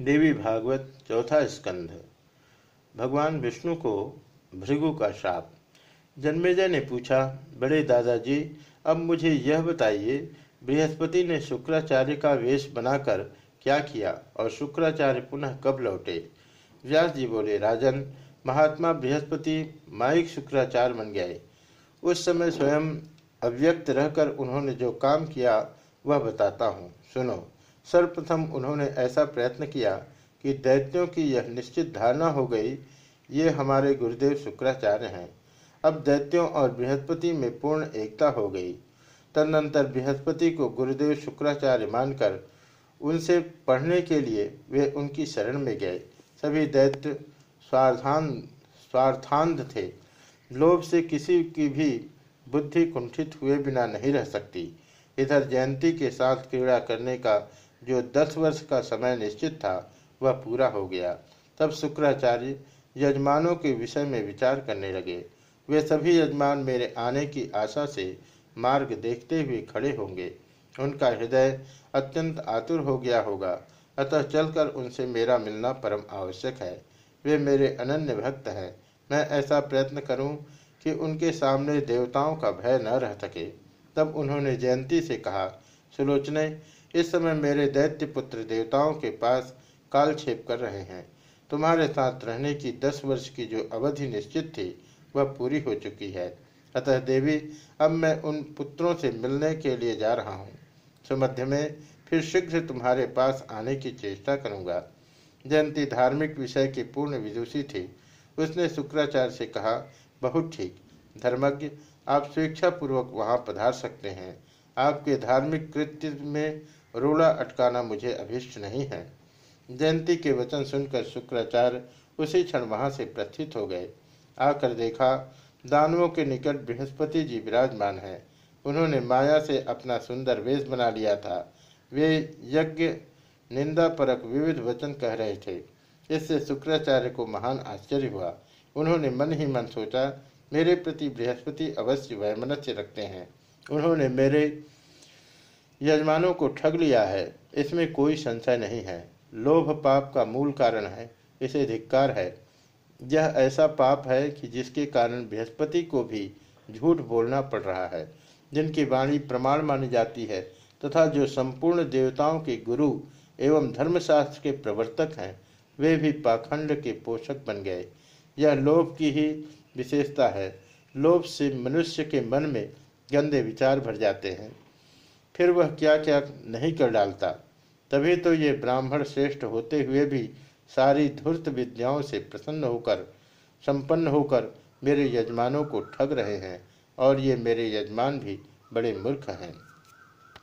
देवी भागवत चौथा स्कंध। भगवान विष्णु को भृगु का श्राप। जन्मेजय ने पूछा, बड़े दादाजी, अब मुझे यह बताइए, बृहस्पति ने शुक्राचार्य का वेश बनाकर क्या किया और शुक्राचार्य पुनः कब लौटे? व्यास जी बोले, राजन, महात्मा बृहस्पति माइक शुक्राचार्य बन गए। उस समय स्वयं अव्यक्त रहकर उन्होंने जो काम किया, वह बताता हूँ। सुनो सर्वप्रथम उन्होंने ऐसा प्रयत्न किया कि दैत्यों की यह निश्चित धारणा हो गई, ये हमारे गुरुदेव शुक्राचार्य हैं। अब दैत्यों और बृहस्पति में पूर्ण एकता हो गई। तदनंतर बृहस्पति को गुरुदेव शुक्राचार्य मानकर उनसे पढ़ने के लिए वे उनकी शरण में गए। सभी दैत्य स्वार्थान, स्वार्थांध थे। लोभ से किसी की भी बुद्धि कुंठित हुए बिना नहीं रह सकती। इधर जयंती के साथ क्रीड़ा करने का जो दस वर्ष का समय निश्चित था, वह पूरा हो गया। तब शुक्राचार्य यजमानों के विषय में विचार करने लगे। वे सभी यजमान मेरे आने की आशा से मार्ग देखते हुए खड़े होंगे। उनका हृदय अत्यंत आतुर हो गया होगा। अतः चलकर उनसे मेरा मिलना परम आवश्यक है। वे मेरे अनन्य भक्त हैं। मैं ऐसा प्रयत्न करूँ कि उनके सामने देवताओं का भय न रह सके। तब उन्होंने जयंती से कहा, सुलोचने इस समय मेरे दैत्य पुत्र देवताओं के पास कालक्षेप कर रहे हैं। तुम्हारे साथ रहने की दस वर्ष की जो अवधि निश्चित थी, वह पूरी हो चुकी है। अतः देवी, अब मैं उन पुत्रों से मिलने के लिए जा रहा हूँ। सुमध्य में फिर शीघ्र तुम्हारे पास आने की चेष्टा करूँगा। जयंती धार्मिक विषय की पूर्ण विदुषी थी। उसने शुक्राचार्य से कहा, बहुत ठीक। धर्मज्ञ, आप स्वेच्छापूर्वक वहाँ पधार सकते हैं। आपके धार्मिक कृत्य में रोड़ा अटकाना मुझे अभिष्ट नहीं है। जयंती के वचन सुनकर शुक्राचार्य उसी क्षण वहाँ से प्रस्थित हो गए। आकर देखा, दानवों के निकट बृहस्पति जी विराजमान है। उन्होंने माया से अपना सुंदर वेश बना लिया था। वे यज्ञ निंदा परक विविध वचन कह रहे थे। इससे शुक्राचार्य को महान आश्चर्य हुआ। उन्होंने मन ही मन सोचा, मेरे प्रति बृहस्पति अवश्य वैमनस्य रखते हैं। उन्होंने मेरे यजमानों को ठग लिया है, इसमें कोई संशय नहीं है। लोभ पाप का मूल कारण है, इसे धिक्कार है। यह ऐसा पाप है कि जिसके कारण बृहस्पति को भी झूठ बोलना पड़ रहा है, जिनकी वाणी प्रमाण मानी जाती है, तथा जो संपूर्ण देवताओं के गुरु एवं धर्मशास्त्र के प्रवर्तक हैं, वे भी पाखंड के पोषक बन गए। यह लोभ की ही विशेषता है। लोभ से मनुष्य के मन में गंदे विचार भर जाते हैं। फिर वह क्या क्या नहीं कर डालता। तभी तो ये ब्राह्मण श्रेष्ठ होते हुए भी सारी धूर्त विद्याओं से प्रसन्न होकर, संपन्न होकर मेरे यजमानों को ठग रहे हैं और ये मेरे यजमान भी बड़े मूर्ख हैं।